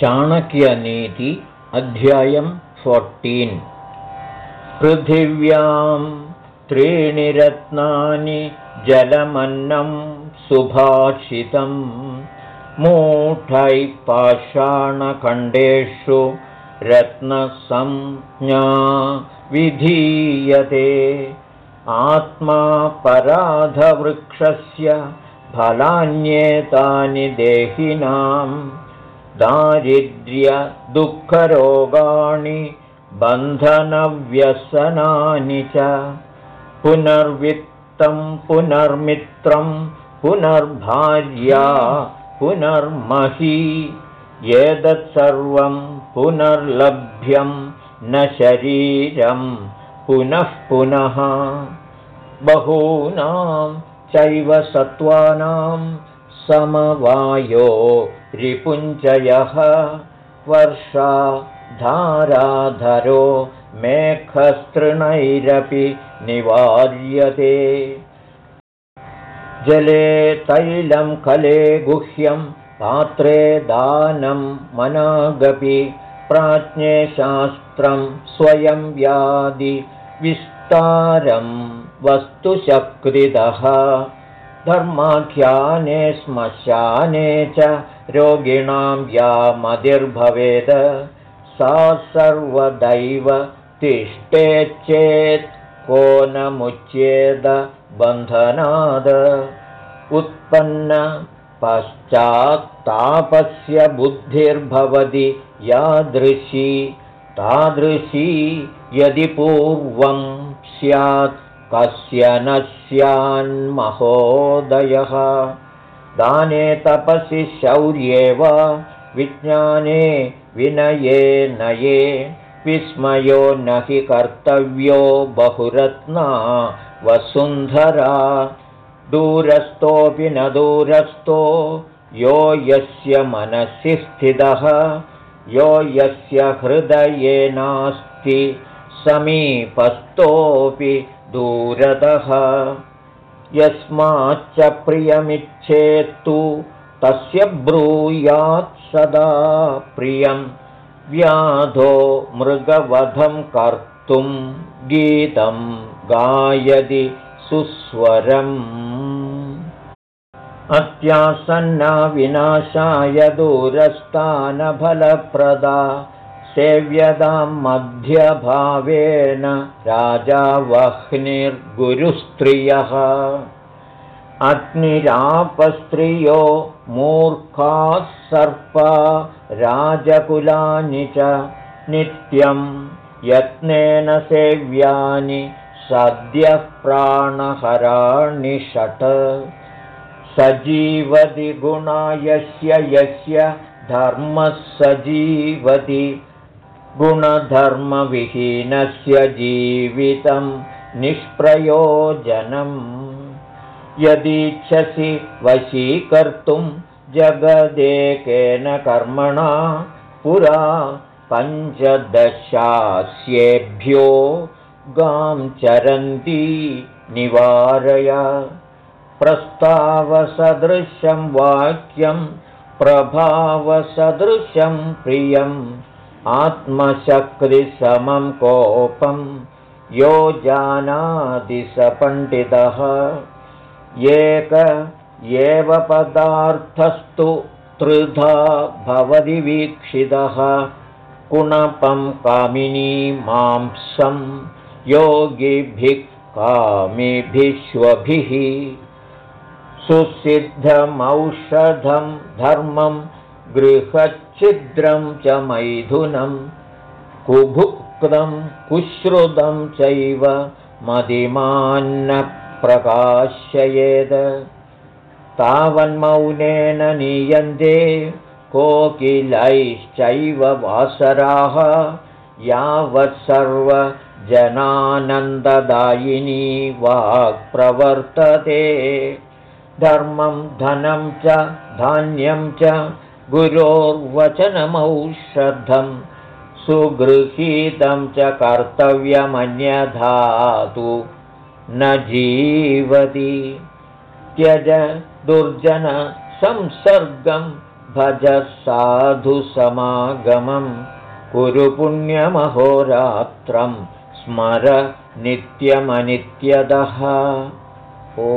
चाणक्यनीति अध्यायं फोर्टीन् पृथिव्यां त्रीणि रत्नानि जलमन्नं सुभाषितं मूढैः पाषाणखण्डेषु रत्नसंज्ञा विधीयते. आत्मा पराधवृक्षस्य फलान्येतानि देहिनाम् दारिद्र्यदुःखरोगाणि बन्धनव्यसनानि च पुनर्वित्तं पुनर्मित्रं पुनर्भार्या पुनर्मही एतत्सर्वं पुनर्लभ्यं न शरीरं पुनः पुनः। बहूनां चैव सत्त्वानां समवायो रिपुञ्जयः। वर्षा धाराधरो मेघस्तृणैरपि निवार्यते। जले तैलं कले गुह्यं पात्रे दानं मनागपि प्राज्ञे शास्त्रं स्वयं व्याधि विस्तारं वस्तुशक्तिदः धर्माख्याने श्मशाने च रोगिणां या मदिर्भवेद सा सर्वदैव तिष्ठेच्चेत् को न मुच्येद बन्धनाद। उत्पन्न पश्चात्तापस्य बुद्धिर्भवति यादृशी तादृशी यदि पूर्वं स्यात् कस्य न स्यान्महोदयः दाने तपसि शौर्ये वा विज्ञाने विनये नये विस्मयो न हि कर्तव्यो बहुरत्ना वसुन्धरा। दूरस्थोऽपि न दूरस्थो यो यस्य मनसि स्थितः यो यस्य हृदये नास्ति समीपस्थोऽपि दूरतः यस्माच्च प्रियमिच्छेत्तु तस्य ब्रूयात् सदा प्रियं व्याधो मृगवधं कर्तुं गीतं गायति सुस्वरम्। अत्यासन्ना विनाशाय दूरस्थानफलप्रदा सेव्यतां मध्यभावेन राजा वह्निर्गुरुस्त्रियः। अग्निरापस्त्रियो मूर्खाः सर्पा राजकुलानि च नित्यं यत्नेन सेव्यानि सद्यः प्राणहराणि षट्। सजीवति गुणा यस्य यस्य धर्मः सजीवति गुणधर्मविहीनस्य जीवितं निष्प्रयोजनम्। यदीच्छसि वशीकर्तुं जगदेकेन कर्मणा पुरा पञ्चदशास्येभ्यो गां चरन्ती निवारय। प्रस्तावसदृशं वाक्यं प्रभावसदृशं प्रियम् आत्मशक्तिसमं कोपं यो जानाति स पण्डितः एक एव पदार्थस्तु त्रिधा भवति वीक्षितः। कुणपं कामिनी मांसं योगिभिः कामिभिश्वभिः। सुसिद्धमौषधं धर्मं गृहच्छिद्रं च मैथुनं कुभुक्तं कुश्रुतं चैव मदिमान्न प्रकाशयेद तावन्मौनेन नीयन्ते कोकिलैश्चैव वासराः यावत् सर्वजनानन्ददायिनी वाक्प्रवर्तते। धर्मं धनं च धान्यं च गुरोर्वचनमौषधं सुगृहीतं च कर्तव्यमन्यधातु। न जीवति। त्यज दुर्जनसंसर्गं भज साधुसमागमं कुरु पुण्यमहोरात्रं स्मर नित्यमनित्यदः। ओ